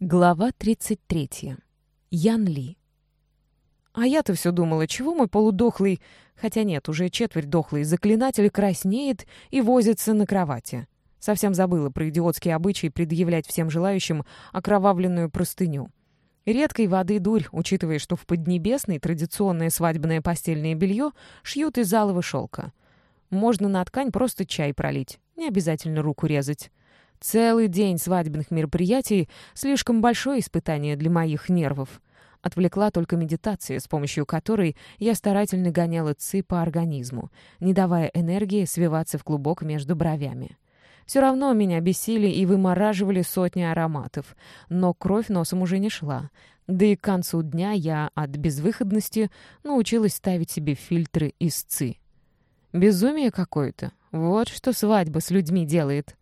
Глава 33. Ян Ли. А я-то все думала, чего мой полудохлый, хотя нет, уже четверть дохлый, заклинатель краснеет и возится на кровати. Совсем забыла про идиотские обычаи предъявлять всем желающим окровавленную простыню. Редкой воды дурь, учитывая, что в Поднебесной традиционное свадебное постельное белье шьют из алого шелка. Можно на ткань просто чай пролить, не обязательно руку резать. Целый день свадебных мероприятий — слишком большое испытание для моих нервов. Отвлекла только медитация, с помощью которой я старательно гоняла ци по организму, не давая энергии свиваться в клубок между бровями. Все равно меня бесили и вымораживали сотни ароматов, но кровь носом уже не шла. Да и к концу дня я от безвыходности научилась ставить себе фильтры из ци. Безумие какое-то. Вот что свадьба с людьми делает.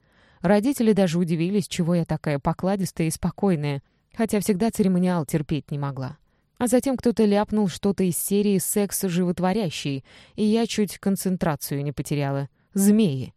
Родители даже удивились, чего я такая покладистая и спокойная, хотя всегда церемониал терпеть не могла. А затем кто-то ляпнул что-то из серии «Секс животворящий», и я чуть концентрацию не потеряла. Змеи.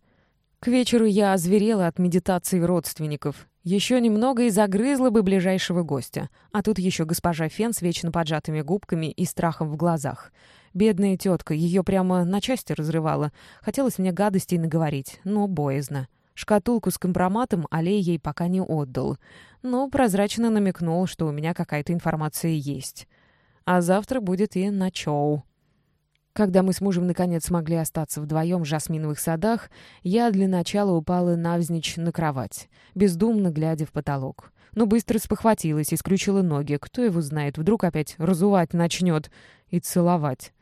К вечеру я озверела от медитации родственников. Еще немного и загрызла бы ближайшего гостя. А тут еще госпожа Фен с вечно поджатыми губками и страхом в глазах. Бедная тетка, ее прямо на части разрывала. Хотелось мне гадостей наговорить, но боязно. Шкатулку с компроматом Алей ей пока не отдал, но прозрачно намекнул, что у меня какая-то информация есть. А завтра будет и на чоу. Когда мы с мужем наконец смогли остаться вдвоем в жасминовых садах, я для начала упала навзничь на кровать, бездумно глядя в потолок. Но быстро спохватилась и скрючила ноги. Кто его знает, вдруг опять разувать начнет и целовать.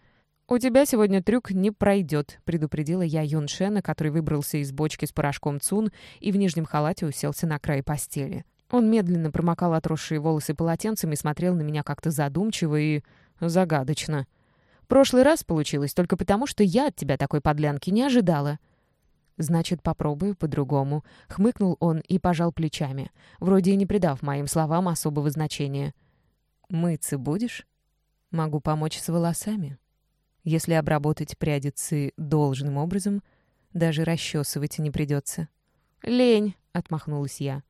«У тебя сегодня трюк не пройдет», — предупредила я Юн Шена, который выбрался из бочки с порошком Цун и в нижнем халате уселся на край постели. Он медленно промокал отросшие волосы полотенцем и смотрел на меня как-то задумчиво и загадочно. «Прошлый раз получилось только потому, что я от тебя такой подлянки не ожидала». «Значит, попробую по-другому», — хмыкнул он и пожал плечами, вроде и не придав моим словам особого значения. «Мыться будешь? Могу помочь с волосами». Если обработать пряди ци должным образом, даже расчесывать не придется. «Лень!» — отмахнулась я.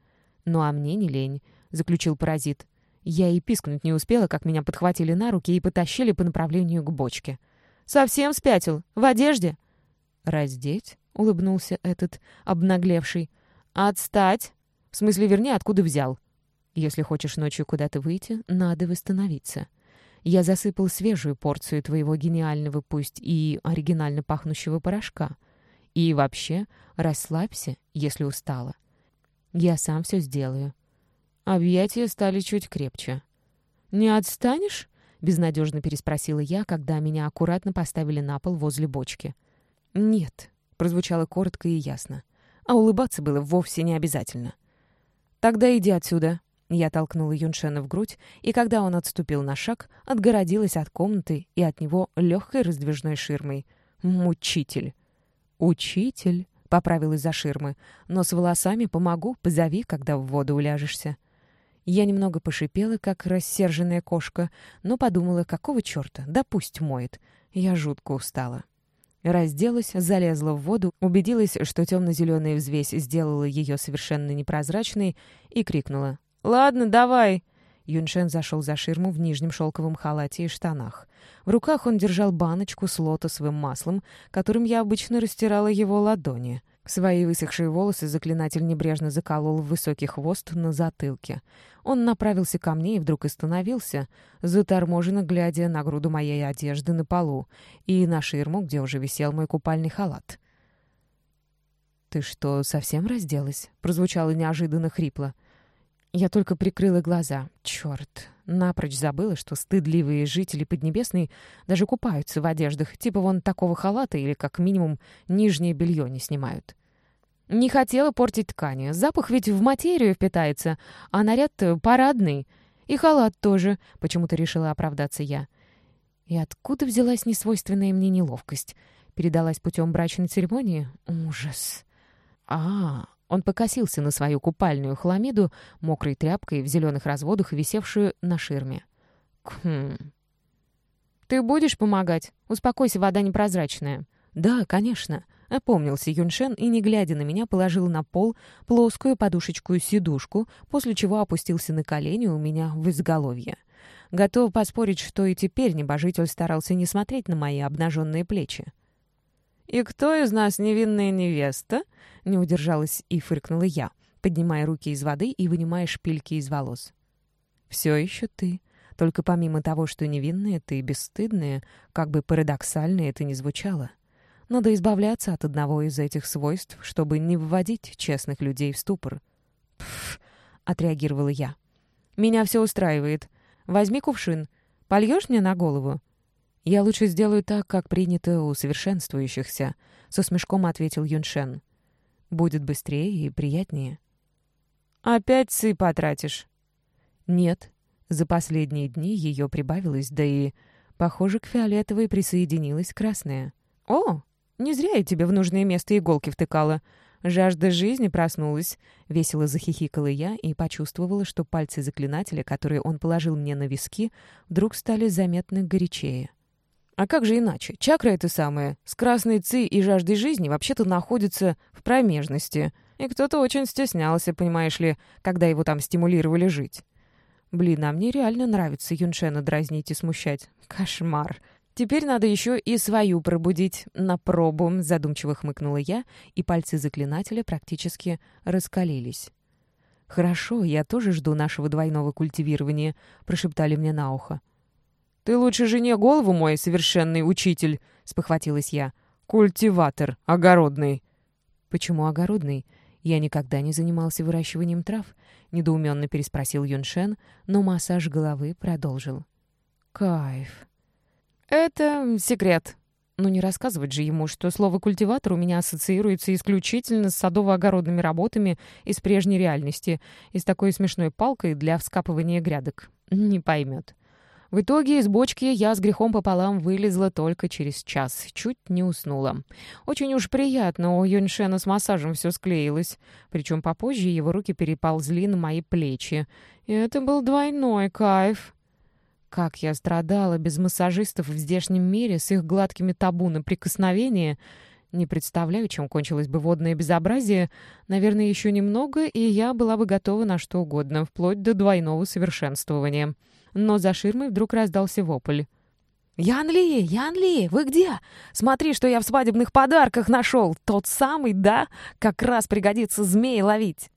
«Ну а мне не лень», — заключил паразит. Я и пискнуть не успела, как меня подхватили на руки и потащили по направлению к бочке. «Совсем спятил? В одежде?» «Раздеть?» — улыбнулся этот обнаглевший. «Отстать! В смысле, верни, откуда взял?» «Если хочешь ночью куда-то выйти, надо восстановиться. Я засыпал свежую порцию твоего гениального, пусть и оригинально пахнущего порошка. И вообще, расслабься, если устала. Я сам все сделаю. Объятия стали чуть крепче. «Не отстанешь?» — безнадежно переспросила я, когда меня аккуратно поставили на пол возле бочки. «Нет», — прозвучало коротко и ясно. А улыбаться было вовсе не обязательно. «Тогда иди отсюда», я толкнула Юншена в грудь, и когда он отступил на шаг, отгородилась от комнаты и от него легкой раздвижной ширмой. «Мучитель!» «Учитель!» — поправил из-за ширмы. «Но с волосами помогу, позови, когда в воду уляжешься». Я немного пошипела, как рассерженная кошка, но подумала, какого черта, да пусть моет. Я жутко устала. Разделась, залезла в воду, убедилась, что темно-зеленая взвесь сделала ее совершенно непрозрачной, и крикнула «Ладно, давай». Юншен зашел за ширму в нижнем шелковом халате и штанах. В руках он держал баночку с лотосовым маслом, которым я обычно растирала его ладони. Свои высохшие волосы заклинатель небрежно заколол в высокий хвост на затылке. Он направился ко мне и вдруг остановился, заторможенно глядя на груду моей одежды на полу и на ширму, где уже висел мой купальный халат. «Ты что, совсем разделась?» — прозвучало неожиданно хрипло. Я только прикрыла глаза. Черт, напрочь забыла, что стыдливые жители Поднебесной даже купаются в одеждах, типа вон такого халата или, как минимум, нижнее белье не снимают. Не хотела портить ткани. Запах ведь в материю впитается, а наряд парадный. И халат тоже, почему-то решила оправдаться я. И откуда взялась несвойственная мне неловкость? Передалась путем брачной церемонии? Ужас. А, он покосился на свою купальную хламиду, мокрой тряпкой в зеленых разводах, висевшую на ширме. «Хм... Ты будешь помогать? Успокойся, вода непрозрачная». «Да, конечно», Опомнился Юншен и, не глядя на меня, положил на пол плоскую подушечку-сидушку, после чего опустился на колени у меня в изголовье. Готов поспорить, что и теперь небожитель старался не смотреть на мои обнаженные плечи. «И кто из нас невинная невеста?» — не удержалась и фыркнула я, поднимая руки из воды и вынимая шпильки из волос. «Все еще ты. Только помимо того, что невинная, ты бесстыдная, как бы парадоксально это ни звучало». Надо избавляться от одного из этих свойств, чтобы не вводить честных людей в ступор. «Пф», — отреагировала я. «Меня все устраивает. Возьми кувшин. Польешь мне на голову?» «Я лучше сделаю так, как принято у совершенствующихся», — со смешком ответил Юншен. «Будет быстрее и приятнее». «Опять ци потратишь?» «Нет. За последние дни ее прибавилось, да и, похоже, к фиолетовой присоединилась красная». «О, не зря я тебе в нужное место иголки втыкала. Жажда жизни проснулась. Весело захихикала я и почувствовала, что пальцы заклинателя, которые он положил мне на виски, вдруг стали заметно горячее. А как же иначе? Чакра это самое, с красной ци и жаждой жизни вообще-то находится в промежности. И кто-то очень стеснялся, понимаешь ли, когда его там стимулировали жить. Блин, а мне реально нравится Юншена дразнить и смущать. Кошмар. «Теперь надо еще и свою пробудить на пробу», — задумчиво хмыкнула я, и пальцы заклинателя практически раскалились. «Хорошо, я тоже жду нашего двойного культивирования», — прошептали мне на ухо. «Ты лучше жене голову мой, совершенный учитель», — спохватилась я. «Культиватор, огородный». «Почему огородный? Я никогда не занимался выращиванием трав», — недоуменно переспросил Юншен, но массаж головы продолжил. «Кайф». «Это секрет». Ну не рассказывать же ему, что слово «культиватор» у меня ассоциируется исключительно с садово-огородными работами из прежней реальности и с такой смешной палкой для вскапывания грядок. Не поймет. В итоге из бочки я с грехом пополам вылезла только через час. Чуть не уснула. Очень уж приятно, у Юньшена с массажем все склеилось. Причем попозже его руки переползли на мои плечи. И это был двойной кайф. Как я страдала без массажистов в здешнем мире с их гладкими табу на прикосновение. Не представляю, чем кончилось бы водное безобразие. Наверное, еще немного, и я была бы готова на что угодно, вплоть до двойного совершенствования. Но за ширмой вдруг раздался вопль. «Ян Ли! Ян Ли! Вы где? Смотри, что я в свадебных подарках нашел! Тот самый, да? Как раз пригодится змей ловить!»